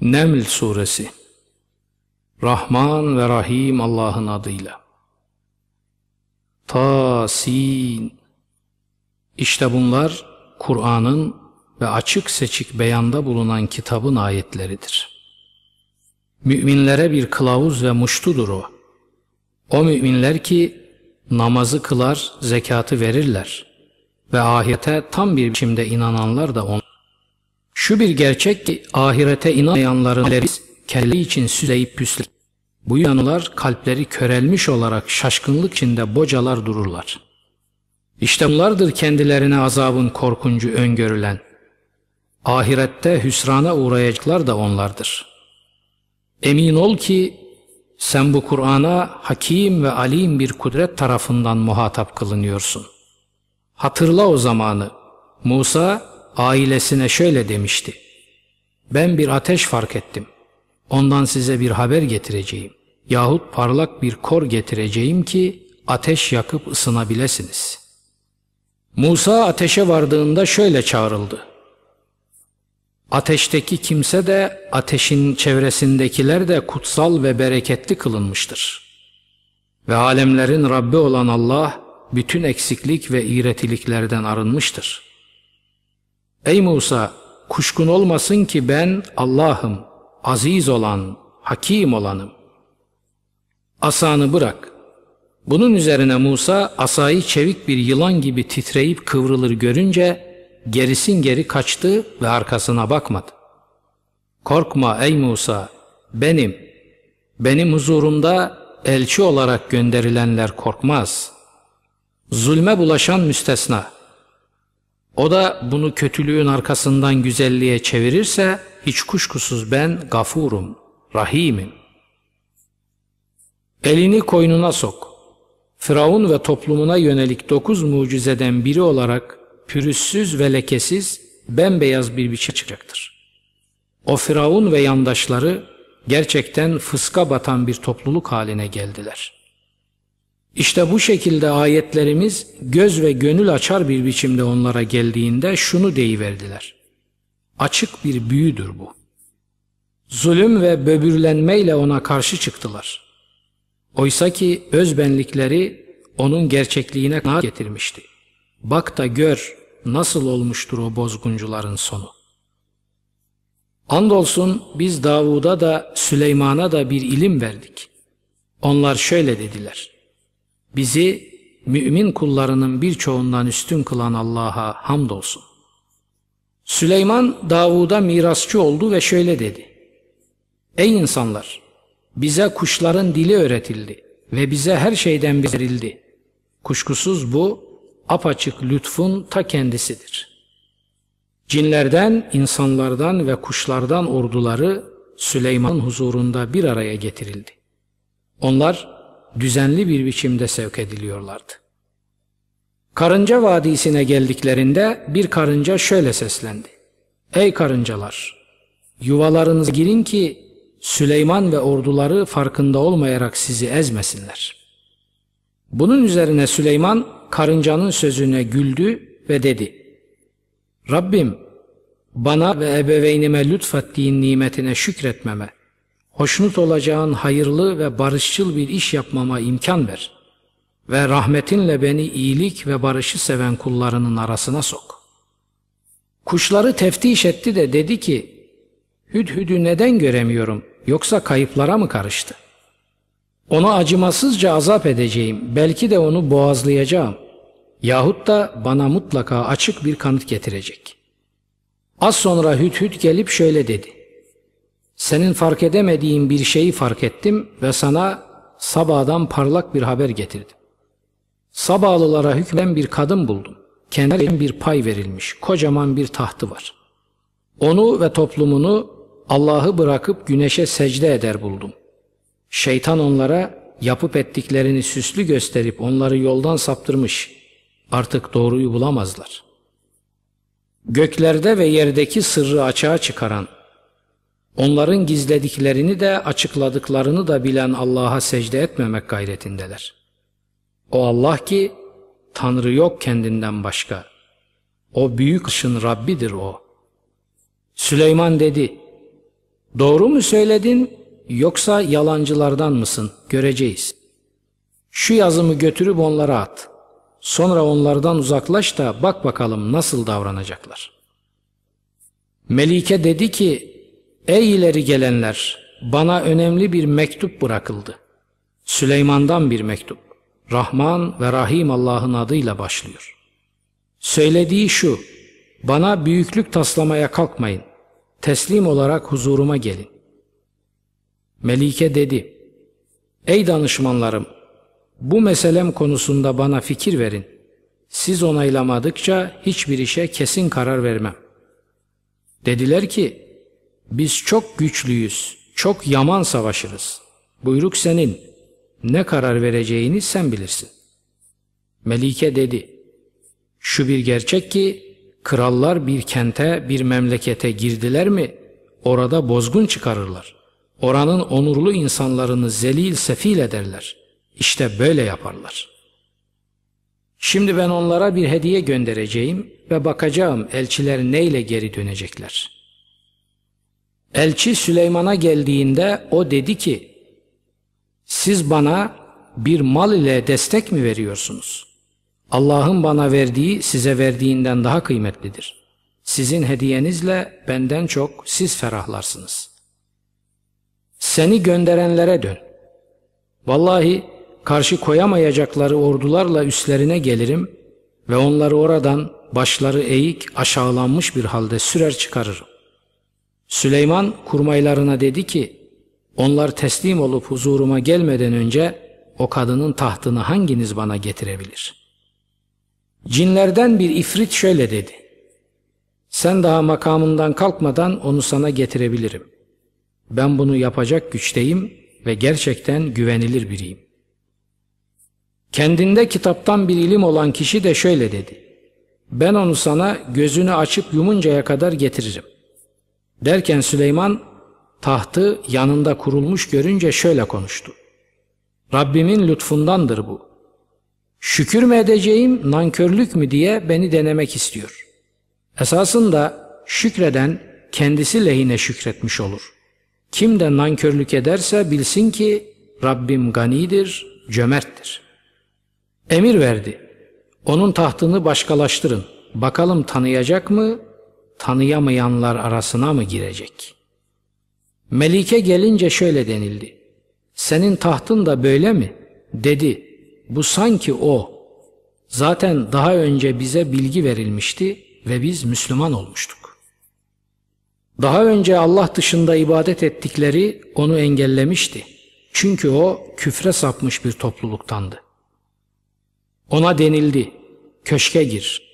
Neml Suresi Rahman ve Rahim Allah'ın adıyla Tasin İşte bunlar Kur'an'ın ve açık seçik beyanda bulunan kitabın ayetleridir. Müminlere bir kılavuz ve muştudur o. O müminler ki namazı kılar, zekatı verirler ve ahirete tam bir biçimde inananlar da on. Şu bir gerçek ki ahirete inanmayanların kelle için süzeyip püsler. Bu yanılar kalpleri körelmiş olarak şaşkınlık içinde bocalar dururlar. İşte bunlardır kendilerine azabın korkuncu öngörülen. Ahirette hüsrana uğrayacaklar da onlardır. Emin ol ki sen bu Kur'an'a hakim ve alim bir kudret tarafından muhatap kılınıyorsun. Hatırla o zamanı. Musa ailesine şöyle demişti. Ben bir ateş fark ettim. Ondan size bir haber getireceğim. Yahut parlak bir kor getireceğim ki ateş yakıp ısınabilesiniz. Musa ateşe vardığında şöyle çağrıldı. Ateşteki kimse de ateşin çevresindekiler de kutsal ve bereketli kılınmıştır. Ve alemlerin Rabbi olan Allah bütün eksiklik ve iğretiliklerden arınmıştır. Ey Musa kuşkun olmasın ki ben Allah'ım, aziz olan, hakim olanım. Asanı bırak. Bunun üzerine Musa asayı çevik bir yılan gibi titreyip kıvrılır görünce gerisin geri kaçtı ve arkasına bakmadı. Korkma ey Musa, benim, benim huzurumda elçi olarak gönderilenler korkmaz. Zulme bulaşan müstesna. O da bunu kötülüğün arkasından güzelliğe çevirirse hiç kuşkusuz ben gafurum, rahimim. Elini koynuna sok. Firavun ve toplumuna yönelik dokuz mucizeden biri olarak pürüzsüz ve lekesiz bembeyaz bir biçim çıkacaktır. O Firavun ve yandaşları gerçekten fıska batan bir topluluk haline geldiler. İşte bu şekilde ayetlerimiz göz ve gönül açar bir biçimde onlara geldiğinde şunu deyiverdiler. Açık bir büyüdür bu. Zulüm ve böbürlenmeyle ona karşı çıktılar. Oysa ki özbenlikleri onun gerçekliğine kanaat getirmişti. Bak da gör nasıl olmuştur o bozguncuların sonu. Andolsun biz Davud'a da Süleyman'a da bir ilim verdik. Onlar şöyle dediler. Bizi mümin kullarının birçoğundan üstün kılan Allah'a hamdolsun. Süleyman Davud'a mirasçı oldu ve şöyle dedi. Ey insanlar! Bize kuşların dili öğretildi ve bize her şeyden verildi. Kuşkusuz bu apaçık lütfun ta kendisidir. Cinlerden, insanlardan ve kuşlardan orduları Süleyman huzurunda bir araya getirildi. Onlar düzenli bir biçimde sevk ediliyorlardı. Karınca Vadisi'ne geldiklerinde bir karınca şöyle seslendi. Ey karıncalar! Yuvalarınıza girin ki Süleyman ve orduları farkında olmayarak sizi ezmesinler. Bunun üzerine Süleyman karıncanın sözüne güldü ve dedi. Rabbim bana ve ebeveynime lütfettiğin nimetine şükretmeme, hoşnut olacağın hayırlı ve barışçıl bir iş yapmama imkan ver ve rahmetinle beni iyilik ve barışı seven kullarının arasına sok. Kuşları teftiş etti de dedi ki, Hüdhüdü neden göremiyorum yoksa kayıplara mı karıştı? Onu acımasızca azap edeceğim, belki de onu boğazlayacağım. Yahut da bana mutlaka açık bir kanıt getirecek. Az sonra Hüdhüd gelip şöyle dedi. Senin fark edemediğin bir şeyi fark ettim ve sana Sabah'dan parlak bir haber getirdim. Sabahlılara hükmen bir kadın buldum. Kendine bir pay verilmiş, kocaman bir tahtı var. Onu ve toplumunu Allah'ı bırakıp güneşe secde eder buldum. Şeytan onlara yapıp ettiklerini süslü gösterip onları yoldan saptırmış. Artık doğruyu bulamazlar. Göklerde ve yerdeki sırrı açığa çıkaran, onların gizlediklerini de açıkladıklarını da bilen Allah'a secde etmemek gayretindeler. O Allah ki Tanrı yok kendinden başka. O büyük ışın Rabbidir o. Süleyman dedi, Doğru mu söyledin yoksa yalancılardan mısın? Göreceğiz. Şu yazımı götürüp onlara at. Sonra onlardan uzaklaş da bak bakalım nasıl davranacaklar. Melike dedi ki, ey ileri gelenler, bana önemli bir mektup bırakıldı. Süleyman'dan bir mektup. Rahman ve Rahim Allah'ın adıyla başlıyor. Söylediği şu, bana büyüklük taslamaya kalkmayın, teslim olarak huzuruma gelin. Melike dedi, ey danışmanlarım, bu meselem konusunda bana fikir verin. Siz onaylamadıkça hiçbir işe kesin karar vermem. Dediler ki, biz çok güçlüyüz, çok yaman savaşırız. Buyruk senin, ne karar vereceğini sen bilirsin. Melike dedi, şu bir gerçek ki, krallar bir kente, bir memlekete girdiler mi, orada bozgun çıkarırlar. Oranın onurlu insanlarını zelil sefil ederler. İşte böyle yaparlar. Şimdi ben onlara bir hediye göndereceğim ve bakacağım elçiler neyle geri dönecekler. Elçi Süleyman'a geldiğinde o dedi ki, siz bana bir mal ile destek mi veriyorsunuz? Allah'ın bana verdiği size verdiğinden daha kıymetlidir. Sizin hediyenizle benden çok siz ferahlarsınız. Seni gönderenlere dön. Vallahi karşı koyamayacakları ordularla üstlerine gelirim ve onları oradan başları eğik aşağılanmış bir halde sürer çıkarırım. Süleyman kurmaylarına dedi ki, onlar teslim olup huzuruma gelmeden önce o kadının tahtını hanginiz bana getirebilir? Cinlerden bir ifrit şöyle dedi. Sen daha makamından kalkmadan onu sana getirebilirim. Ben bunu yapacak güçteyim ve gerçekten güvenilir biriyim. Kendinde kitaptan bir ilim olan kişi de şöyle dedi. Ben onu sana gözünü açıp yumuncaya kadar getiririm. Derken Süleyman tahtı yanında kurulmuş görünce şöyle konuştu. Rabbimin lütfundandır bu. Şükür mü edeceğim, nankörlük mü diye beni denemek istiyor. Esasında şükreden kendisi lehine şükretmiş olur. Kim de nankörlük ederse bilsin ki Rabbim ganidir, cömerttir. Emir verdi. Onun tahtını başkalaştırın. Bakalım tanıyacak mı, tanıyamayanlar arasına mı girecek? Melike gelince şöyle denildi. Senin tahtın da böyle mi? Dedi. Bu sanki o. Zaten daha önce bize bilgi verilmişti ve biz Müslüman olmuştuk. Daha önce Allah dışında ibadet ettikleri onu engellemişti. Çünkü o küfre sapmış bir topluluktandı. Ona denildi, köşke gir.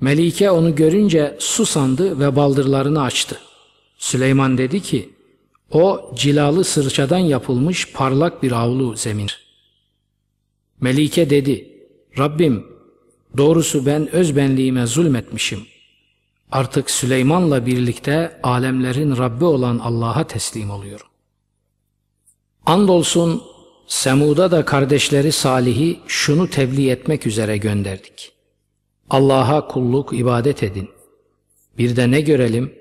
Melike onu görünce susandı ve baldırlarını açtı. Süleyman dedi ki, o cilalı sırçadan yapılmış parlak bir avlu zemin. Melike dedi, Rabbim doğrusu ben özbenliğime zulmetmişim. Artık Süleyman'la birlikte alemlerin Rabbi olan Allah'a teslim oluyorum. Andolsun Semud'a da kardeşleri Salih'i şunu tebliğ etmek üzere gönderdik. Allah'a kulluk ibadet edin. Bir de ne görelim?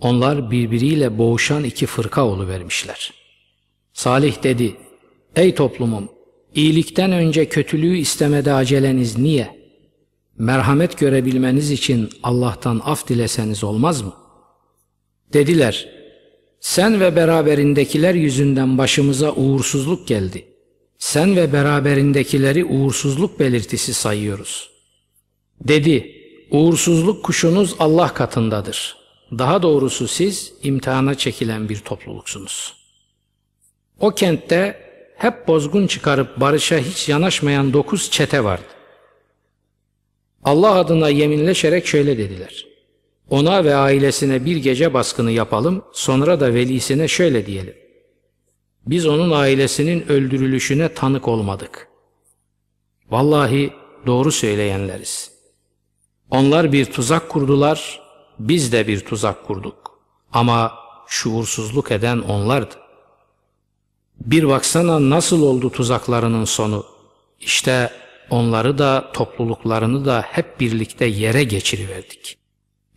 Onlar birbiriyle boğuşan iki fırka vermişler. Salih dedi, Ey toplumum! İyilikten önce kötülüğü istemede aceleniz niye? Merhamet görebilmeniz için Allah'tan af dileseniz olmaz mı? Dediler, sen ve beraberindekiler yüzünden başımıza uğursuzluk geldi. Sen ve beraberindekileri uğursuzluk belirtisi sayıyoruz. Dedi, uğursuzluk kuşunuz Allah katındadır. Daha doğrusu siz imtihana çekilen bir topluluksunuz. O kentte hep bozgun çıkarıp barışa hiç yanaşmayan dokuz çete vardı. Allah adına yeminleşerek şöyle dediler. Ona ve ailesine bir gece baskını yapalım, sonra da velisine şöyle diyelim. Biz onun ailesinin öldürülüşüne tanık olmadık. Vallahi doğru söyleyenleriz. Onlar bir tuzak kurdular, biz de bir tuzak kurduk. Ama şuursuzluk eden onlardı. Bir baksana nasıl oldu tuzaklarının sonu. İşte onları da topluluklarını da hep birlikte yere geçiriverdik.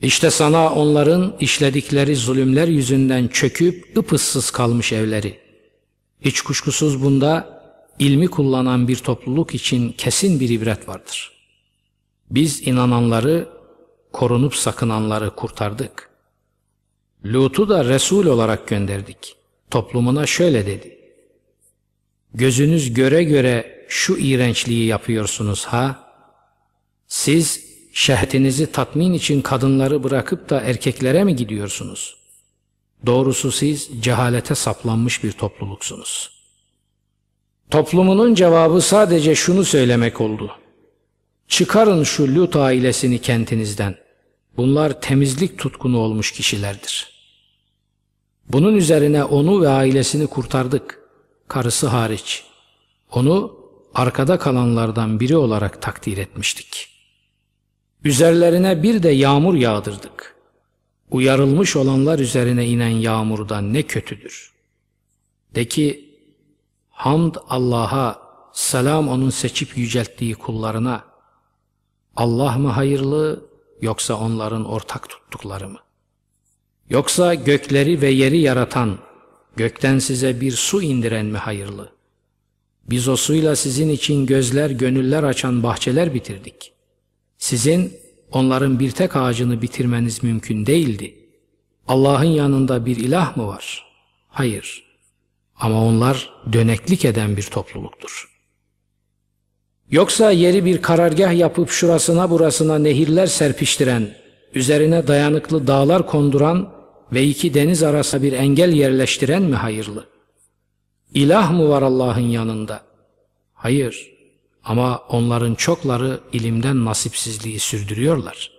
İşte sana onların işledikleri zulümler yüzünden çöküp ıpıssız kalmış evleri. Hiç kuşkusuz bunda ilmi kullanan bir topluluk için kesin bir ibret vardır. Biz inananları, korunup sakınanları kurtardık. Lut'u da Resul olarak gönderdik. Toplumuna şöyle dedi. Gözünüz göre göre şu iğrençliği yapıyorsunuz ha? Siz şehvetinizi tatmin için kadınları bırakıp da erkeklere mi gidiyorsunuz? Doğrusu siz cehalete saplanmış bir topluluksunuz. Toplumunun cevabı sadece şunu söylemek oldu. Çıkarın şu Lut ailesini kentinizden. Bunlar temizlik tutkunu olmuş kişilerdir. Bunun üzerine onu ve ailesini kurtardık. Karısı hariç. Onu arkada kalanlardan biri olarak takdir etmiştik.'' Üzerlerine bir de yağmur yağdırdık. Uyarılmış olanlar üzerine inen yağmurdan ne kötüdür. De ki, hamd Allah'a, selam onun seçip yücelttiği kullarına. Allah mı hayırlı yoksa onların ortak tuttukları mı? Yoksa gökleri ve yeri yaratan, gökten size bir su indiren mi hayırlı? Biz o suyla sizin için gözler, gönüller açan bahçeler bitirdik.'' Sizin onların bir tek ağacını bitirmeniz mümkün değildi. Allah'ın yanında bir ilah mı var? Hayır. Ama onlar döneklik eden bir topluluktur. Yoksa yeri bir karargah yapıp şurasına burasına nehirler serpiştiren, üzerine dayanıklı dağlar konduran ve iki deniz arasında bir engel yerleştiren mi hayırlı? İlah mı var Allah'ın yanında? Hayır. Ama onların çokları ilimden nasipsizliği sürdürüyorlar.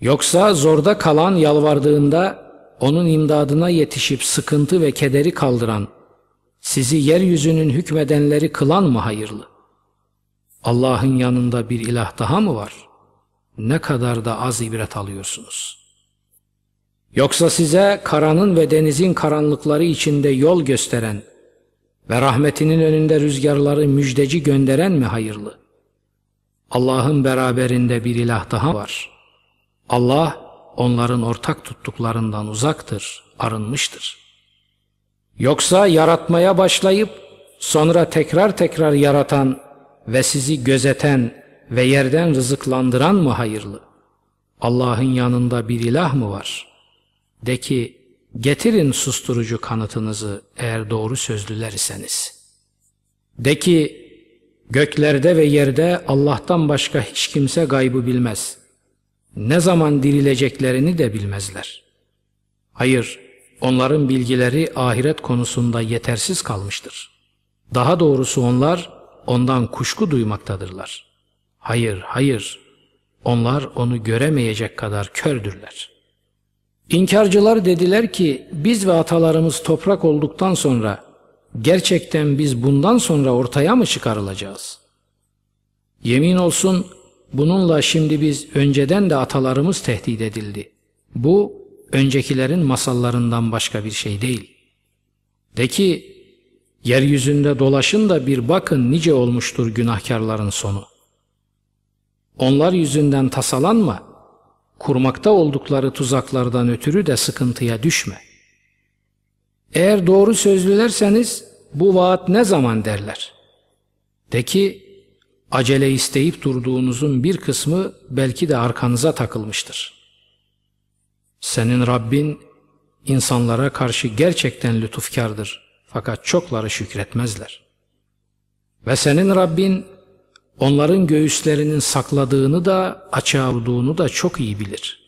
Yoksa zorda kalan yalvardığında onun imdadına yetişip sıkıntı ve kederi kaldıran, sizi yeryüzünün hükmedenleri kılan mı hayırlı? Allah'ın yanında bir ilah daha mı var? Ne kadar da az ibret alıyorsunuz. Yoksa size karanın ve denizin karanlıkları içinde yol gösteren, ve rahmetinin önünde rüzgarları müjdeci gönderen mi hayırlı? Allah'ın beraberinde bir ilah daha var. Allah onların ortak tuttuklarından uzaktır, arınmıştır. Yoksa yaratmaya başlayıp sonra tekrar tekrar yaratan ve sizi gözeten ve yerden rızıklandıran mı hayırlı? Allah'ın yanında bir ilah mı var? De ki Getirin susturucu kanıtınızı eğer doğru sözlüler iseniz. De ki göklerde ve yerde Allah'tan başka hiç kimse gaybı bilmez. Ne zaman dirileceklerini de bilmezler. Hayır, onların bilgileri ahiret konusunda yetersiz kalmıştır. Daha doğrusu onlar ondan kuşku duymaktadırlar. Hayır, hayır, onlar onu göremeyecek kadar kördürler.'' İnkarcılar dediler ki biz ve atalarımız toprak olduktan sonra gerçekten biz bundan sonra ortaya mı çıkarılacağız? Yemin olsun bununla şimdi biz önceden de atalarımız tehdit edildi. Bu öncekilerin masallarından başka bir şey değil. De ki yeryüzünde dolaşın da bir bakın nice olmuştur günahkarların sonu. Onlar yüzünden tasalanma.'' kurmakta oldukları tuzaklardan ötürü de sıkıntıya düşme. Eğer doğru sözlülerseniz bu vaat ne zaman derler? De ki acele isteyip durduğunuzun bir kısmı belki de arkanıza takılmıştır. Senin Rabbin insanlara karşı gerçekten lütufkardır fakat çokları şükretmezler. Ve senin Rabbin onların göğüslerinin sakladığını da açığa vurduğunu da çok iyi bilir.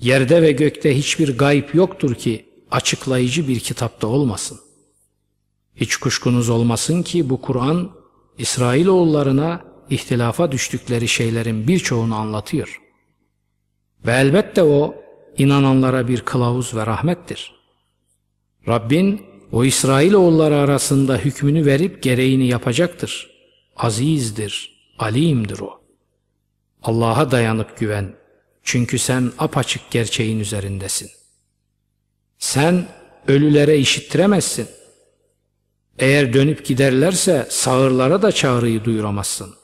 Yerde ve gökte hiçbir gayb yoktur ki açıklayıcı bir kitapta olmasın. Hiç kuşkunuz olmasın ki bu Kur'an İsrailoğullarına ihtilafa düştükleri şeylerin birçoğunu anlatıyor. Ve elbette o inananlara bir kılavuz ve rahmettir. Rabbin o İsrailoğulları arasında hükmünü verip gereğini yapacaktır azizdir, alimdir o. Allah'a dayanıp güven. Çünkü sen apaçık gerçeğin üzerindesin. Sen ölülere işittiremezsin. Eğer dönüp giderlerse sağırlara da çağrıyı duyuramazsın.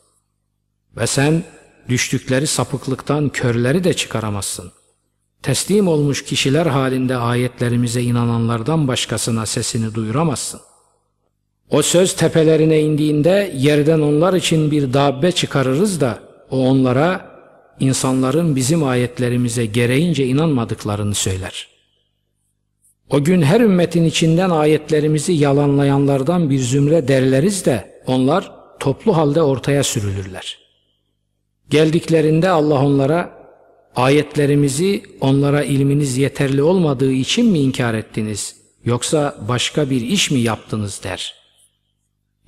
Ve sen düştükleri sapıklıktan körleri de çıkaramazsın. Teslim olmuş kişiler halinde ayetlerimize inananlardan başkasına sesini duyuramazsın. O söz tepelerine indiğinde yerden onlar için bir dabbe çıkarırız da o onlara insanların bizim ayetlerimize gereğince inanmadıklarını söyler. O gün her ümmetin içinden ayetlerimizi yalanlayanlardan bir zümre derleriz de onlar toplu halde ortaya sürülürler. Geldiklerinde Allah onlara ayetlerimizi onlara ilminiz yeterli olmadığı için mi inkar ettiniz yoksa başka bir iş mi yaptınız der.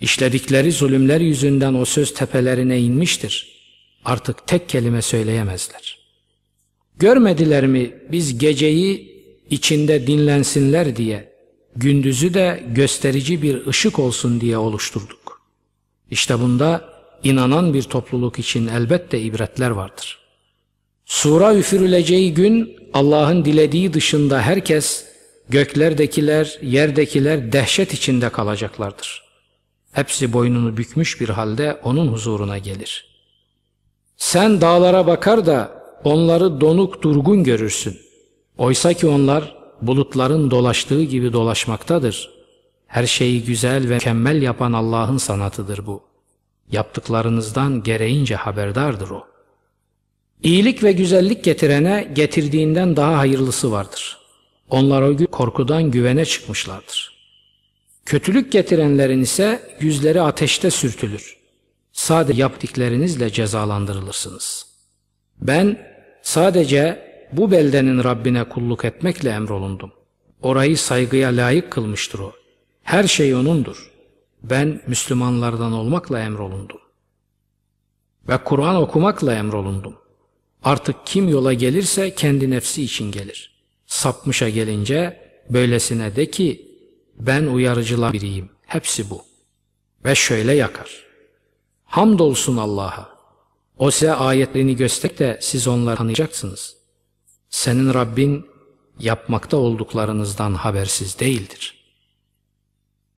İşledikleri zulümler yüzünden o söz tepelerine inmiştir. Artık tek kelime söyleyemezler. Görmediler mi biz geceyi içinde dinlensinler diye, gündüzü de gösterici bir ışık olsun diye oluşturduk. İşte bunda inanan bir topluluk için elbette ibretler vardır. Sura üfürüleceği gün Allah'ın dilediği dışında herkes, göklerdekiler, yerdekiler dehşet içinde kalacaklardır. Hepsi boynunu bükmüş bir halde onun huzuruna gelir. Sen dağlara bakar da onları donuk durgun görürsün. Oysa ki onlar bulutların dolaştığı gibi dolaşmaktadır. Her şeyi güzel ve mükemmel yapan Allah'ın sanatıdır bu. Yaptıklarınızdan gereğince haberdardır o. İyilik ve güzellik getirene getirdiğinden daha hayırlısı vardır. Onlar o gün korkudan güvene çıkmışlardır. Kötülük getirenlerin ise yüzleri ateşte sürtülür. Sadece yaptıklarınızla cezalandırılırsınız. Ben sadece bu beldenin Rabbine kulluk etmekle emrolundum. Orayı saygıya layık kılmıştır o. Her şey O'nundur. Ben Müslümanlardan olmakla emrolundum. Ve Kur'an okumakla emrolundum. Artık kim yola gelirse kendi nefsi için gelir. Sapmışa gelince böylesine de ki ben uyarıcılar biriyim. Hepsi bu. Ve şöyle yakar. Hamdolsun Allah'a. O size ayetlerini göster de siz onları tanıyacaksınız. Senin Rabbin yapmakta olduklarınızdan habersiz değildir.''